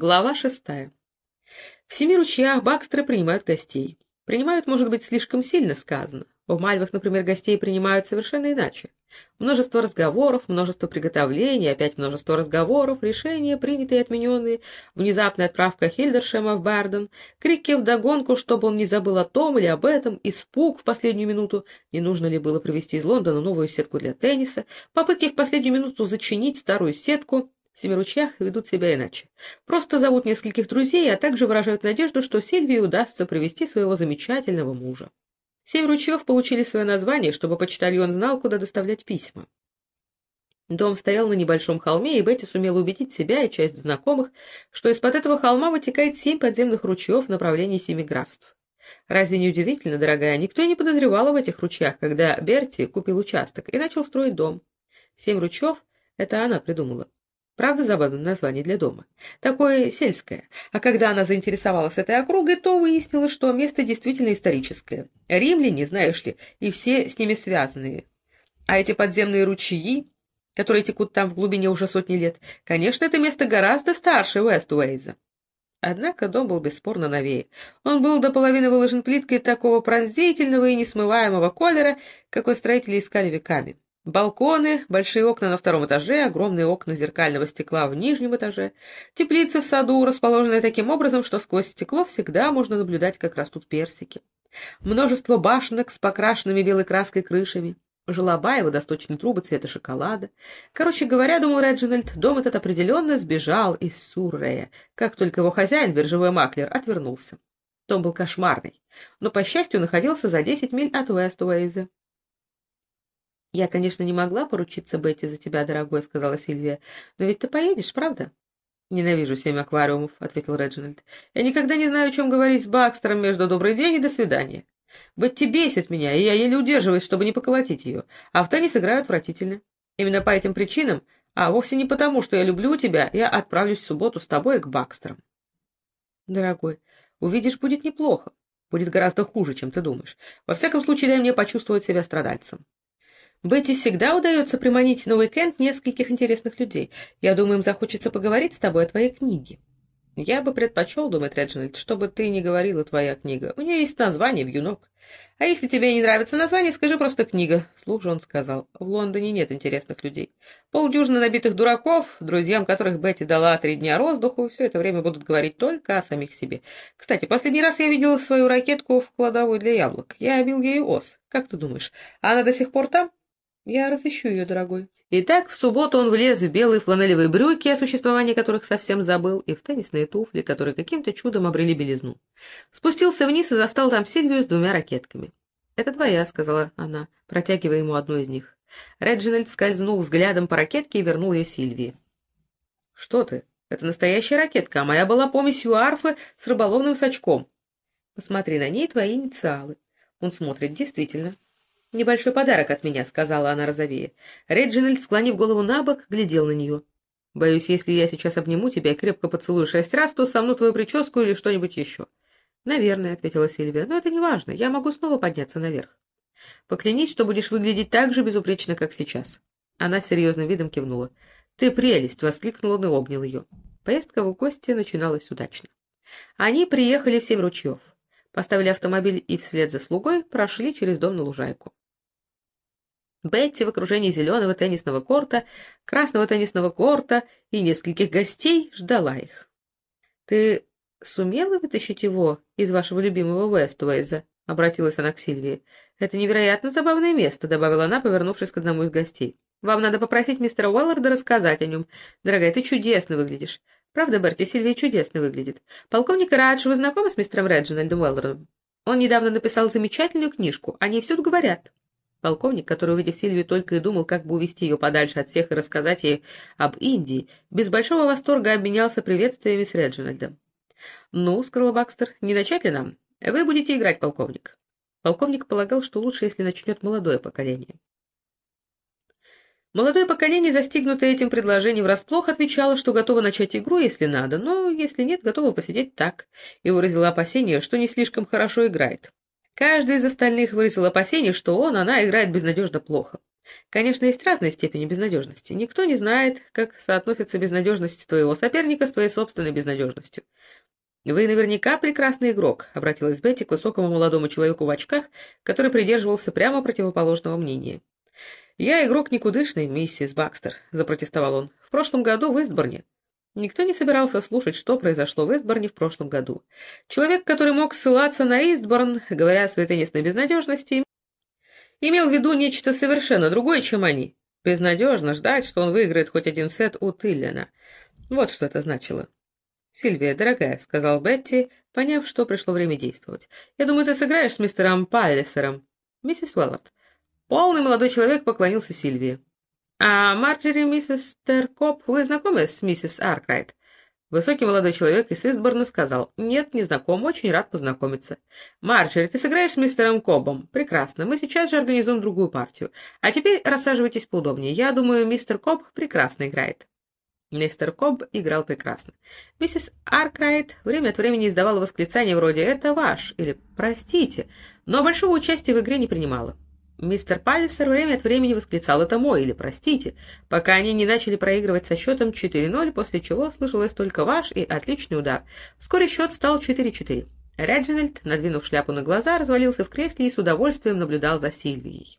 Глава шестая. В семи ручьях Бакстеры принимают гостей. Принимают, может быть, слишком сильно сказано. В Мальвах, например, гостей принимают совершенно иначе. Множество разговоров, множество приготовлений, опять множество разговоров, решения, принятые и отмененные, внезапная отправка Хильдершема в Барден, крики вдогонку, чтобы он не забыл о том или об этом, испуг в последнюю минуту, не нужно ли было привезти из Лондона новую сетку для тенниса, попытки в последнюю минуту зачинить старую сетку, в Семиручьях ведут себя иначе. Просто зовут нескольких друзей, а также выражают надежду, что Сильвии удастся привести своего замечательного мужа. Семь ручьев получили свое название, чтобы почтальон знал, куда доставлять письма. Дом стоял на небольшом холме, и Бетти сумела убедить себя и часть знакомых, что из-под этого холма вытекает семь подземных ручьев в направлении семи графств. Разве не удивительно, дорогая, никто и не подозревал об этих ручьях, когда Берти купил участок и начал строить дом. Семь ручьев — это она придумала. Правда, забавное название для дома. Такое сельское. А когда она заинтересовалась этой округой, то выяснилось, что место действительно историческое. Римляне, знаешь ли, и все с ними связанные. А эти подземные ручьи, которые текут там в глубине уже сотни лет, конечно, это место гораздо старше Уэст-Уэйза. Однако дом был бесспорно новее. Он был до половины выложен плиткой такого пронзительного и несмываемого колера, какой строители искали веками. Балконы, большие окна на втором этаже, огромные окна зеркального стекла в нижнем этаже, теплицы в саду, расположенные таким образом, что сквозь стекло всегда можно наблюдать, как растут персики. Множество башенок с покрашенными белой краской крышами, желоба и водосточные трубы цвета шоколада. Короче говоря, думал Реджинальд, дом этот определенно сбежал из Суррея, как только его хозяин, биржевой маклер, отвернулся. Дом был кошмарный, но, по счастью, находился за десять миль от Уэст-Уэйза. «Я, конечно, не могла поручиться Бетти за тебя, дорогой», — сказала Сильвия. «Но ведь ты поедешь, правда?» «Ненавижу семь аквариумов», — ответил Реджинальд. «Я никогда не знаю, о чем говорить с Бакстером между «добрый день» и «до свидания». Бетти бесит меня, и я еле удерживаюсь, чтобы не поколотить ее, а в теннис играю отвратительно. Именно по этим причинам, а вовсе не потому, что я люблю тебя, я отправлюсь в субботу с тобой к Бакстерам». «Дорогой, увидишь, будет неплохо. Будет гораздо хуже, чем ты думаешь. Во всяком случае, дай мне почувствовать себя страдальцем». Бетти всегда удается приманить Новый Кент нескольких интересных людей. Я думаю, им захочется поговорить с тобой о твоей книге. Я бы предпочел, думает Реджинальд, чтобы ты не говорила твоя книга. У нее есть название «Вьюнок». А если тебе не нравится название, скажи просто «книга». Слух же он сказал. В Лондоне нет интересных людей. Полдюжины набитых дураков, друзьям которых Бетти дала три дня роздуху, все это время будут говорить только о самих себе. Кстати, последний раз я видела свою ракетку в кладовой для яблок. Я обил ей ос. Как ты думаешь, она до сих пор там? Я разыщу ее, дорогой. Итак, в субботу он влез в белые фланелевые брюки, о существовании которых совсем забыл, и в теннисные туфли, которые каким-то чудом обрели белизну. Спустился вниз и застал там Сильвию с двумя ракетками. «Это твоя», — сказала она, протягивая ему одну из них. Реджинальд скользнул взглядом по ракетке и вернул ее Сильвии. «Что ты? Это настоящая ракетка, а моя была помесью арфы с рыболовным сачком. Посмотри, на ней твои инициалы». Он смотрит, действительно. «Небольшой подарок от меня», — сказала она розовее. Реджинальд, склонив голову на бок, глядел на нее. «Боюсь, если я сейчас обниму тебя и крепко поцелую шесть раз, то сомну твою прическу или что-нибудь еще». «Наверное», — ответила Сильвия, — «но это не важно. Я могу снова подняться наверх». «Поклянись, что будешь выглядеть так же безупречно, как сейчас». Она серьезным видом кивнула. «Ты прелесть!» — воскликнул он и обнял ее. Поездка в гости начиналась удачно. Они приехали в Семь ручьев. Поставили автомобиль и вслед за слугой прошли через дом на лужайку. Бетти в окружении зеленого теннисного корта, красного теннисного корта и нескольких гостей ждала их. — Ты сумела вытащить его из вашего любимого Вестуэйза? — обратилась она к Сильвии. — Это невероятно забавное место, — добавила она, повернувшись к одному из гостей. — Вам надо попросить мистера Уэлларда рассказать о нем. Дорогая, ты чудесно выглядишь. Правда, Берти, Сильвия чудесно выглядит. Полковник Радж, вы знакомы с мистером Реджинальдом Уэллардом? Он недавно написал замечательную книжку, о ней всюду говорят. Полковник, который, увидев Сильвию, только и думал, как бы увести ее подальше от всех и рассказать ей об Индии, без большого восторга обменялся приветствиями с Реджинальдом. «Ну, — сказал Бакстер, — не начать ли нам? Вы будете играть, полковник». Полковник полагал, что лучше, если начнет молодое поколение. Молодое поколение, застигнутое этим предложением врасплох, отвечало, что готово начать игру, если надо, но если нет, готово посидеть так, и выразило опасение, что не слишком хорошо играет. Каждый из остальных выразил опасение, что он, она играет безнадежно плохо. Конечно, есть разные степени безнадежности. Никто не знает, как соотносится безнадежность твоего соперника с твоей собственной безнадежностью. «Вы наверняка прекрасный игрок», — обратилась Бетти к высокому молодому человеку в очках, который придерживался прямо противоположного мнения. «Я игрок никудышный, миссис Бакстер», — запротестовал он. «В прошлом году в Истборне». Никто не собирался слушать, что произошло в Истборне в прошлом году. Человек, который мог ссылаться на Истборн, говоря о своей теннисной безнадежности, имел в виду нечто совершенно другое, чем они. Безнадежно ждать, что он выиграет хоть один сет у Тиллена. Вот что это значило. «Сильвия, дорогая», — сказал Бетти, поняв, что пришло время действовать. «Я думаю, ты сыграешь с мистером Паллисером». «Миссис Уэллард». Полный молодой человек поклонился Сильвии. «А Марджери, миссис Теркоп, вы знакомы с миссис Аркрайт?» Высокий молодой человек из Истборна сказал, «Нет, не знаком, очень рад познакомиться». «Марджери, ты сыграешь с мистером Кобом?» «Прекрасно, мы сейчас же организуем другую партию. А теперь рассаживайтесь поудобнее. Я думаю, мистер Коб прекрасно играет». Мистер Коб играл прекрасно. Миссис Аркрайт время от времени издавала восклицания вроде «это ваш» или «простите», но большого участия в игре не принимала. Мистер Паллисер время от времени восклицал «это мой» или «простите», пока они не начали проигрывать со счетом 4-0, после чего слышалось только «ваш» и «отличный удар». Вскоре счет стал 4-4. Реджинальд, надвинув шляпу на глаза, развалился в кресле и с удовольствием наблюдал за Сильвией.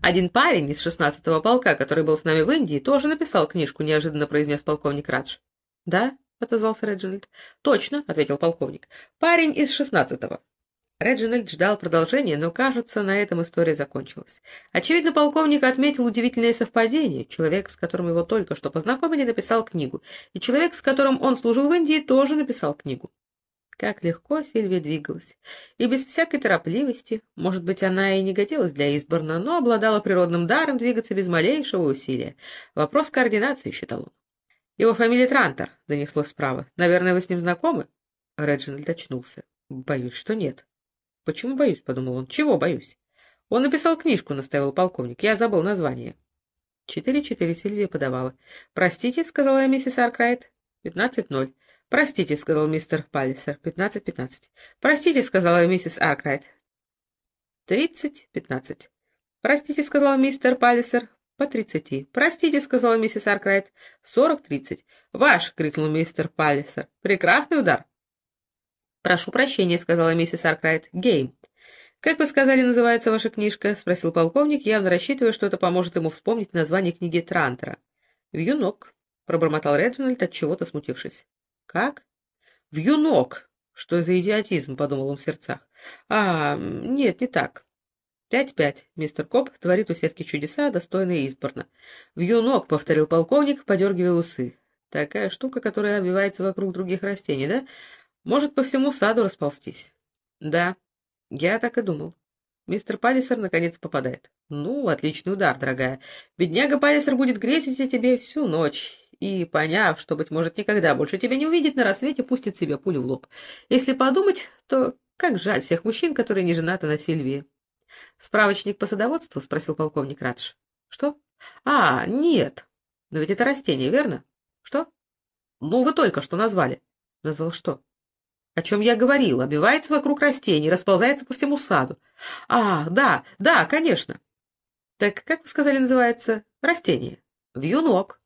Один парень из шестнадцатого полка, который был с нами в Индии, тоже написал книжку, неожиданно произнес полковник Радж. — Да? — отозвался Реджинальд. — Точно, — ответил полковник. — Парень из шестнадцатого. Реджинальд ждал продолжения, но, кажется, на этом история закончилась. Очевидно, полковник отметил удивительное совпадение. Человек, с которым его только что познакомили, написал книгу. И человек, с которым он служил в Индии, тоже написал книгу. Как легко Сильвия двигалась. И без всякой торопливости, может быть, она и не годилась для изборна, но обладала природным даром двигаться без малейшего усилия. Вопрос координации, считал он. «Его фамилия Трантор», — донеслось справа. «Наверное, вы с ним знакомы?» Реджинальд очнулся. «Боюсь, что нет». «Почему боюсь?» — подумал он. «Чего боюсь?» «Он написал книжку», — настаивал полковник. «Я забыл название». «Четыре-четыре» Сильвия подавала. «Простите», — сказала миссис Аркрайт. «Пятнадцать ноль». «Простите», — сказал мистер Паллисер. «Пятнадцать, пятнадцать». «Простите», — сказала миссис Аркрайт. «Тридцать, пятнадцать». «Простите», — сказал мистер Паллисер. «По тридцати». «Простите», — сказала миссис Аркрайт. «Сорок, тридцать». «Ваш!» — крикнул мистер Паллисер. «Прекрасный удар». «Прошу прощения», — сказала миссис Аркрайт. «Гейм». «Как вы сказали, называется ваша книжка?» — спросил полковник, явно рассчитывая, что это поможет ему вспомнить название книги Трантера. «Вьюнок», — пробормотал Реджинальд, отчего-то смутившись. Как? Вьюнок. Что за идиотизм, подумал он в сердцах. А, нет, не так. Пять-пять. Мистер Коп творит у сетки чудеса, достойные Изборна. В юнок, повторил полковник, подергивая усы. Такая штука, которая обвивается вокруг других растений, да? Может по всему саду расползтись. Да, я так и думал. Мистер Паллисер наконец попадает. Ну, отличный удар, дорогая. Бедняга Паллисер будет грезить о тебе всю ночь и, поняв, что, быть может, никогда больше тебя не увидит, на рассвете пустит себе пулю в лоб. Если подумать, то как жаль всех мужчин, которые не женаты на Сильвии. «Справочник по садоводству?» — спросил полковник Радж. «Что? А, нет. Но ведь это растение, верно? Что? Ну, вы только что назвали. Назвал что? О чем я говорил, обивается вокруг растений, расползается по всему саду. А, да, да, конечно. Так как вы сказали, называется растение? Вьюнок.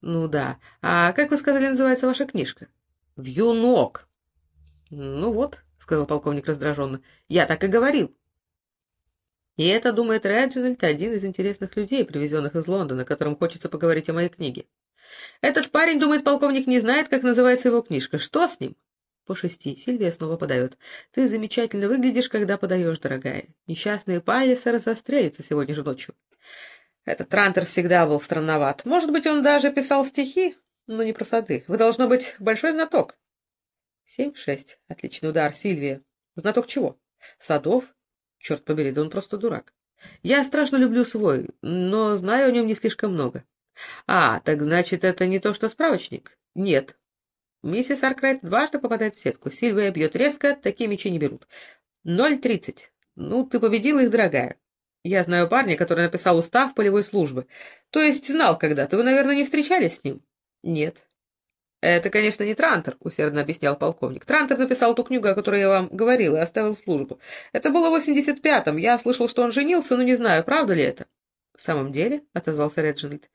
Ну да. А как вы сказали, называется ваша книжка? Вьюнок. Ну вот, сказал полковник раздраженно. Я так и говорил. И это, думает Реджинальд, один из интересных людей, привезенных из Лондона, которым хочется поговорить о моей книге. Этот парень, думает полковник, не знает, как называется его книжка. Что с ним? По шести. Сильвия снова подает. Ты замечательно выглядишь, когда подаешь, дорогая. Несчастный Паллисер застрелится сегодня же ночью. Этот Трантер всегда был странноват. Может быть, он даже писал стихи, но не про сады. Вы, должно быть, большой знаток. Семь-шесть. Отличный удар, Сильвия. Знаток чего? Садов? Черт побери, да он просто дурак. Я страшно люблю свой, но знаю о нем не слишком много. А, так значит, это не то, что справочник? Нет. Миссис Аркрайт дважды попадает в сетку. Сильвия бьет резко, такие мячи не берут. Ноль тридцать. Ну, ты победила их, дорогая. Я знаю парня, который написал устав полевой службы. То есть знал когда-то. Вы, наверное, не встречались с ним? Нет. Это, конечно, не Трантер, усердно объяснял полковник. Трантер написал ту книгу, о которой я вам говорил, и оставил службу. Это было в 85-м. Я слышал, что он женился, но не знаю, правда ли это. «В самом деле?» — отозвался Реджинальд.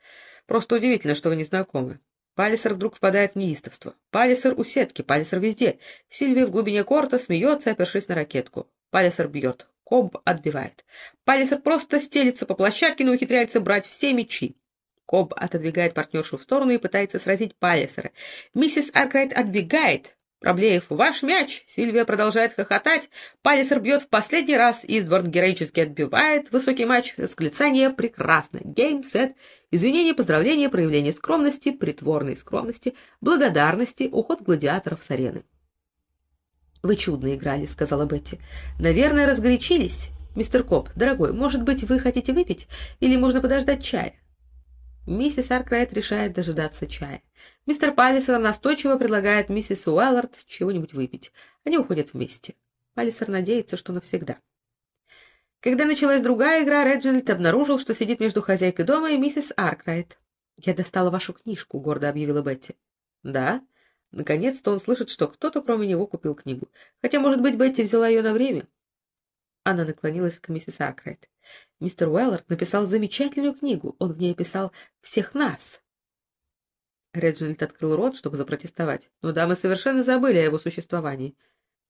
«Просто удивительно, что вы не знакомы. Палисер вдруг впадает в неистовство. Палисер у сетки, Палисер везде. Сильвия в глубине корта смеется, опершись на ракетку. Палисер бьет. Коб отбивает. Палисер просто стелится по площадке, но ухитряется брать все мячи. Коб отодвигает партнершу в сторону и пытается сразить Палисера. Миссис Аркрайт отбегает, проблеяв, ваш мяч! Сильвия продолжает хохотать. Палисер бьет в последний раз. Изборн героически отбивает. Высокий матч. Восклицание прекрасно. Гейм, сет. Извинения, поздравления, проявление скромности, притворной скромности, благодарности, уход гладиаторов с арены. «Вы чудно играли», — сказала Бетти. «Наверное, разгорячились. Мистер Коп, дорогой, может быть, вы хотите выпить? Или можно подождать чая?» Миссис Аркрайт решает дожидаться чая. Мистер Паллисер настойчиво предлагает миссис Уэллард чего-нибудь выпить. Они уходят вместе. Паллисер надеется, что навсегда. Когда началась другая игра, Реджинальд обнаружил, что сидит между хозяйкой дома и миссис Аркрайт. «Я достала вашу книжку», — гордо объявила Бетти. «Да?» Наконец-то он слышит, что кто-то кроме него купил книгу. Хотя, может быть, Бетти взяла ее на время. Она наклонилась к миссис Аркрайт. Мистер Уэллард написал замечательную книгу. Он в ней описал всех нас. Реджинальд открыл рот, чтобы запротестовать, но дамы совершенно забыли о его существовании.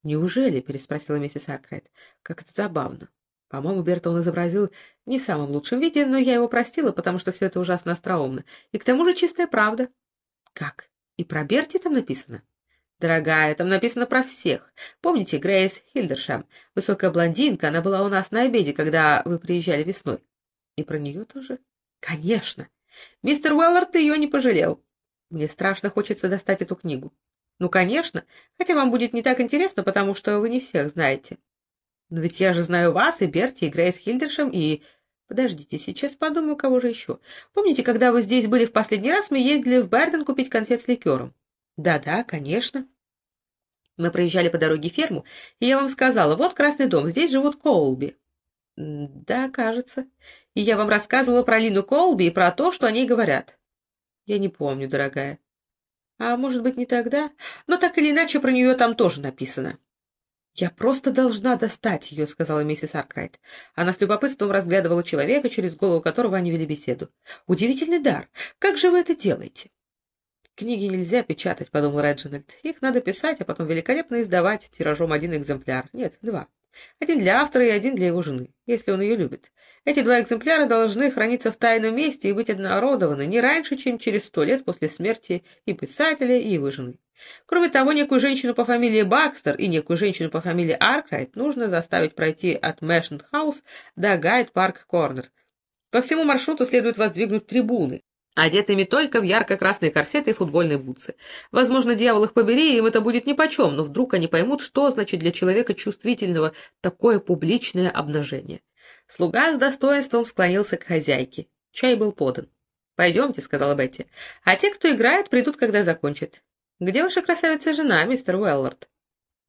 «Неужели?» — переспросила миссис Аркрайт. «Как это забавно. По-моему, Берта он изобразил не в самом лучшем виде, но я его простила, потому что все это ужасно остроумно. И к тому же чистая правда». «Как? И про Берти там написано?» «Дорогая, там написано про всех. Помните Грейс Хильдершам? Высокая блондинка, она была у нас на обеде, когда вы приезжали весной». «И про нее тоже?» «Конечно. Мистер Уэллард ее не пожалел. Мне страшно хочется достать эту книгу». «Ну, конечно, хотя вам будет не так интересно, потому что вы не всех знаете». «Но ведь я же знаю вас, и Берти, и Грейс Хильдершам, и...» Подождите, сейчас подумаю, кого же еще. Помните, когда вы здесь были в последний раз, мы ездили в Берден купить конфет с ликером? Да-да, конечно. Мы проезжали по дороге ферму, и я вам сказала, вот красный дом, здесь живут Коулби. Да, кажется. И я вам рассказывала про Лину Колби и про то, что о ней говорят. Я не помню, дорогая. А может быть, не тогда? Но так или иначе, про нее там тоже написано. «Я просто должна достать ее», — сказала миссис Аркрайт. Она с любопытством разглядывала человека, через голову которого они вели беседу. «Удивительный дар! Как же вы это делаете?» «Книги нельзя печатать», — подумал Реджинальд. «Их надо писать, а потом великолепно издавать тиражом один экземпляр. Нет, два. Один для автора и один для его жены, если он ее любит. Эти два экземпляра должны храниться в тайном месте и быть однородованы не раньше, чем через сто лет после смерти и писателя, и его жены. Кроме того, некую женщину по фамилии Бакстер и некую женщину по фамилии Аркрайт нужно заставить пройти от Мэшент-хаус до Гайд-парк-корнер. По всему маршруту следует воздвигнуть трибуны, одетыми только в ярко-красные корсеты и футбольные бутсы. Возможно, дьявол их побери, им это будет нипочем, но вдруг они поймут, что значит для человека чувствительного такое публичное обнажение. Слуга с достоинством склонился к хозяйке. Чай был подан. «Пойдемте», — сказала Бетти. «А те, кто играет, придут, когда закончат. Где ваша красавица-жена, мистер Уэллард?»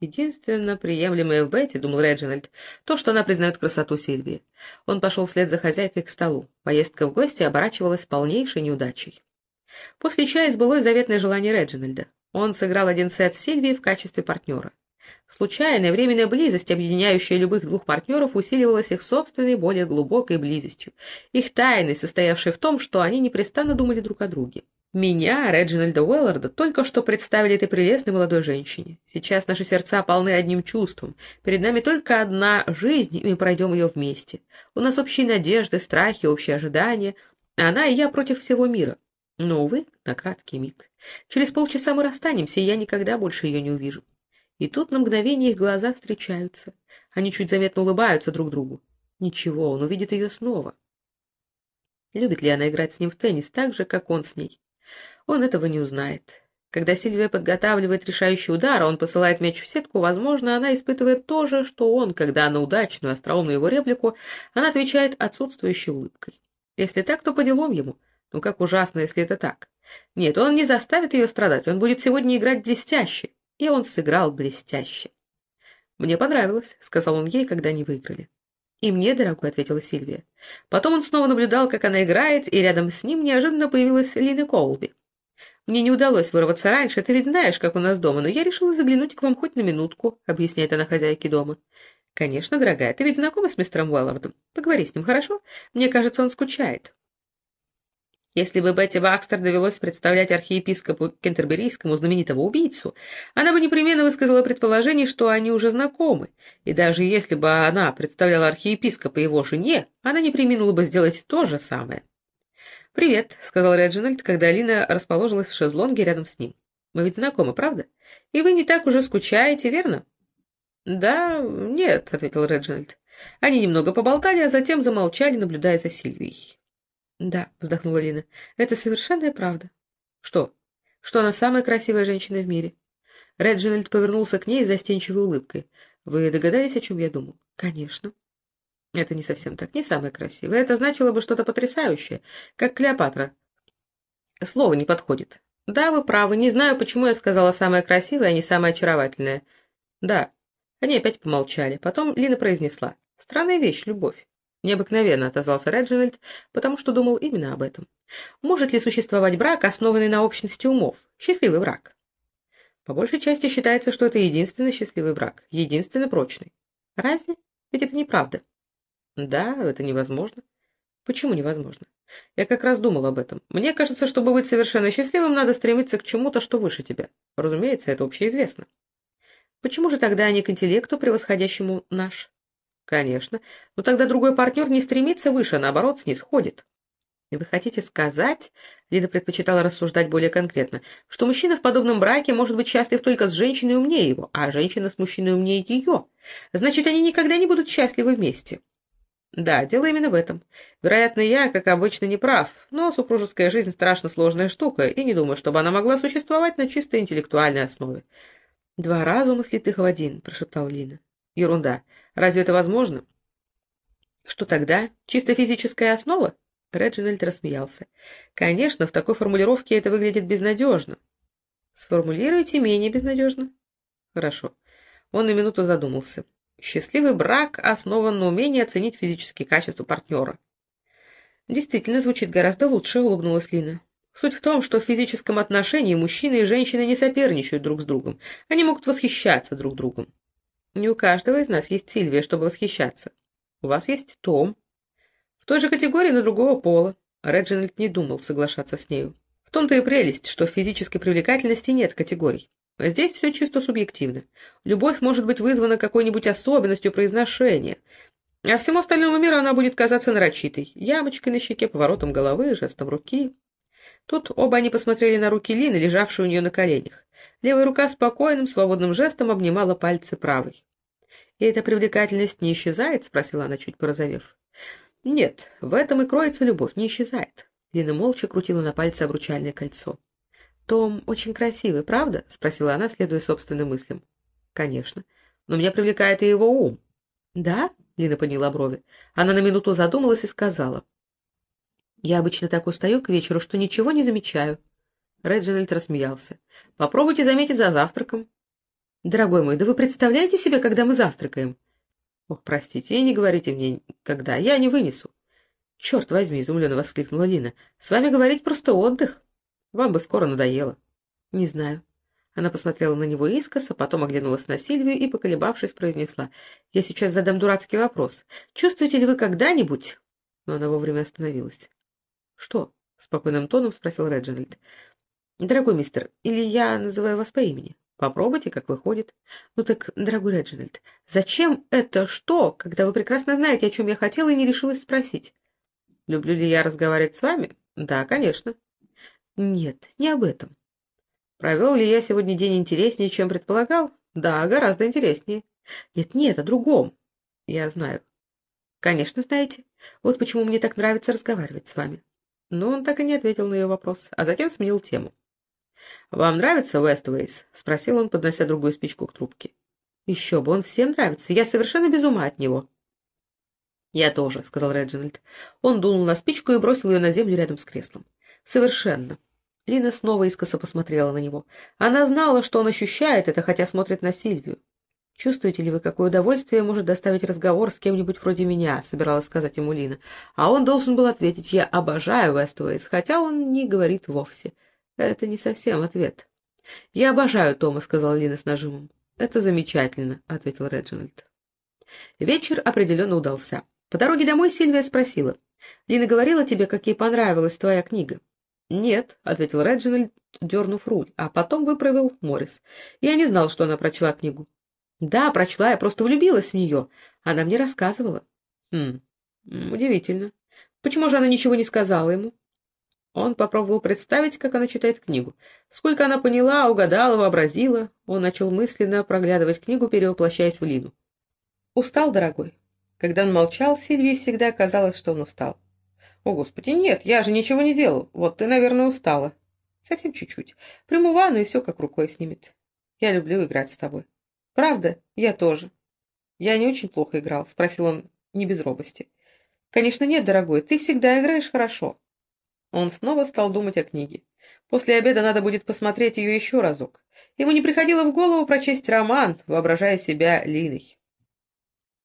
Единственно приемлемое в Бетти, думал Реджинальд, то, что она признает красоту Сильвии. Он пошел вслед за хозяйкой к столу. Поездка в гости оборачивалась полнейшей неудачей. После чая сбылось заветное желание Реджинальда. Он сыграл один сет с Сильвией в качестве партнера. Случайная временная близость, объединяющая любых двух партнеров, усиливалась их собственной, более глубокой близостью, их тайной, состоявшей в том, что они непрестанно думали друг о друге. Меня, Реджинальда Уэлларда, только что представили этой прелестной молодой женщине. Сейчас наши сердца полны одним чувством. Перед нами только одна жизнь, и мы пройдем ее вместе. У нас общие надежды, страхи, общие ожидания. Она и я против всего мира. Но, увы, на краткий миг. Через полчаса мы расстанемся, и я никогда больше ее не увижу. И тут на мгновение их глаза встречаются. Они чуть заметно улыбаются друг другу. Ничего, он увидит ее снова. Любит ли она играть с ним в теннис так же, как он с ней? Он этого не узнает. Когда Сильвия подготавливает решающий удар, а он посылает мяч в сетку, возможно, она испытывает то же, что он, когда на удачную, остроумную его реплику, она отвечает отсутствующей улыбкой. Если так, то по делам ему. Ну как ужасно, если это так. Нет, он не заставит ее страдать, он будет сегодня играть блестяще. И он сыграл блестяще. «Мне понравилось», — сказал он ей, когда они выиграли. «И мне, дорогой», — ответила Сильвия. Потом он снова наблюдал, как она играет, и рядом с ним неожиданно появилась Лина Колби. «Мне не удалось вырваться раньше, ты ведь знаешь, как у нас дома, но я решила заглянуть к вам хоть на минутку», — объясняет она хозяйке дома. «Конечно, дорогая, ты ведь знакома с мистером Уэллардом? Поговори с ним, хорошо? Мне кажется, он скучает». Если бы Бетти Бакстер довелось представлять архиепископу Кентерберийскому знаменитого убийцу, она бы непременно высказала предположение, что они уже знакомы, и даже если бы она представляла архиепископа его жене, она не приминула бы сделать то же самое. «Привет», — сказал Реджинальд, когда Алина расположилась в шезлонге рядом с ним. «Мы ведь знакомы, правда? И вы не так уже скучаете, верно?» «Да, нет», — ответил Реджинальд. Они немного поболтали, а затем замолчали, наблюдая за Сильвией. «Да», — вздохнула Лина, — «это совершенная правда». «Что? Что она самая красивая женщина в мире?» Реджинальд повернулся к ней с застенчивой улыбкой. «Вы догадались, о чем я думал?» «Конечно». «Это не совсем так, не самое красивое. Это значило бы что-то потрясающее, как Клеопатра». «Слово не подходит». «Да, вы правы. Не знаю, почему я сказала самое красивое, а не самое очаровательное». «Да». Они опять помолчали. Потом Лина произнесла. «Странная вещь, любовь. Необыкновенно отозвался Реджинальд, потому что думал именно об этом. Может ли существовать брак, основанный на общности умов? Счастливый брак? По большей части считается, что это единственный счастливый брак, единственно прочный. Разве? Ведь это неправда. Да, это невозможно. Почему невозможно? Я как раз думал об этом. Мне кажется, чтобы быть совершенно счастливым, надо стремиться к чему-то, что выше тебя. Разумеется, это общеизвестно. Почему же тогда не к интеллекту, превосходящему наш? Конечно. Но тогда другой партнер не стремится выше, а наоборот, снисходит. Вы хотите сказать, Лида предпочитала рассуждать более конкретно, что мужчина в подобном браке может быть счастлив только с женщиной умнее его, а женщина с мужчиной умнее ее. Значит, они никогда не будут счастливы вместе. Да, дело именно в этом. Вероятно, я, как обычно, не прав, но супружеская жизнь страшно сложная штука, и не думаю, чтобы она могла существовать на чисто интеллектуальной основе. «Два разума слитых в один», — прошептал Лина. Ерунда. Разве это возможно? Что тогда? Чисто физическая основа? Реджинальд рассмеялся. Конечно, в такой формулировке это выглядит безнадежно. Сформулируйте менее безнадежно. Хорошо. Он на минуту задумался. Счастливый брак основан на умении оценить физические качества партнера. Действительно, звучит гораздо лучше, улыбнулась Лина. Суть в том, что в физическом отношении мужчины и женщины не соперничают друг с другом. Они могут восхищаться друг другом. Не у каждого из нас есть Сильвия, чтобы восхищаться. У вас есть Том. В той же категории, но другого пола. Реджинальд не думал соглашаться с нею. В том-то и прелесть, что в физической привлекательности нет категорий. Здесь все чисто субъективно. Любовь может быть вызвана какой-нибудь особенностью произношения, а всему остальному миру она будет казаться нарочитой, ямочкой на щеке, поворотом головы, жестом руки. Тут оба они посмотрели на руки Лины, лежавшие у нее на коленях. Левая рука спокойным, свободным жестом обнимала пальцы правой. «И эта привлекательность не исчезает?» — спросила она, чуть порозовев. «Нет, в этом и кроется любовь, не исчезает». Лина молча крутила на пальце обручальное кольцо. «Том очень красивый, правда?» — спросила она, следуя собственным мыслям. «Конечно. Но меня привлекает и его ум». «Да?» — Лина подняла брови. Она на минуту задумалась и сказала. «Я обычно так устаю к вечеру, что ничего не замечаю». Реджинальд рассмеялся. «Попробуйте заметить за завтраком». «Дорогой мой, да вы представляете себе, когда мы завтракаем?» «Ох, простите, и не говорите мне, когда, я не вынесу». «Черт возьми!» — изумленно воскликнула Лина. «С вами говорить просто отдых. Вам бы скоро надоело». «Не знаю». Она посмотрела на него искоса, потом оглянулась на Сильвию и, поколебавшись, произнесла. «Я сейчас задам дурацкий вопрос. Чувствуете ли вы когда-нибудь...» Но она вовремя остановилась. «Что?» — спокойным тоном спросил Реджинальд. «Дорогой мистер, или я называю вас по имени? Попробуйте, как выходит». «Ну так, дорогой Реджинальд, зачем это что, когда вы прекрасно знаете, о чем я хотела и не решилась спросить?» «Люблю ли я разговаривать с вами?» «Да, конечно». «Нет, не об этом». «Провел ли я сегодня день интереснее, чем предполагал?» «Да, гораздо интереснее». «Нет-нет, о другом». «Я знаю». «Конечно, знаете. Вот почему мне так нравится разговаривать с вами». Но он так и не ответил на ее вопрос, а затем сменил тему. «Вам нравится Вествейс?» — спросил он, поднося другую спичку к трубке. «Еще бы, он всем нравится. Я совершенно без ума от него». «Я тоже», — сказал Реджинальд. Он дунул на спичку и бросил ее на землю рядом с креслом. «Совершенно». Лина снова искоса посмотрела на него. Она знала, что он ощущает это, хотя смотрит на Сильвию. «Чувствуете ли вы, какое удовольствие может доставить разговор с кем-нибудь вроде меня?» — собиралась сказать ему Лина. А он должен был ответить «Я обожаю Вествейс», хотя он не говорит вовсе. Это не совсем ответ. «Я обожаю Тома», — сказала Лина с нажимом. «Это замечательно», — ответил Реджинальд. Вечер определенно удался. По дороге домой Сильвия спросила. «Лина говорила тебе, как ей понравилась твоя книга?» «Нет», — ответил Реджинальд, дернув руль, а потом выправил Моррис. «Я не знал, что она прочла книгу». «Да, прочла, я просто влюбилась в нее. Она мне рассказывала». «Хм, удивительно. Почему же она ничего не сказала ему?» Он попробовал представить, как она читает книгу. Сколько она поняла, угадала, вообразила. Он начал мысленно проглядывать книгу, перевоплощаясь в Лину. «Устал, дорогой?» Когда он молчал, Сильвии всегда казалось, что он устал. «О, Господи, нет, я же ничего не делал. Вот ты, наверное, устала». «Совсем чуть-чуть. Приму ванну, и все как рукой снимет. Я люблю играть с тобой». «Правда? Я тоже». «Я не очень плохо играл», — спросил он не без робости. «Конечно нет, дорогой, ты всегда играешь хорошо». Он снова стал думать о книге. После обеда надо будет посмотреть ее еще разок. Ему не приходило в голову прочесть роман, воображая себя Линой.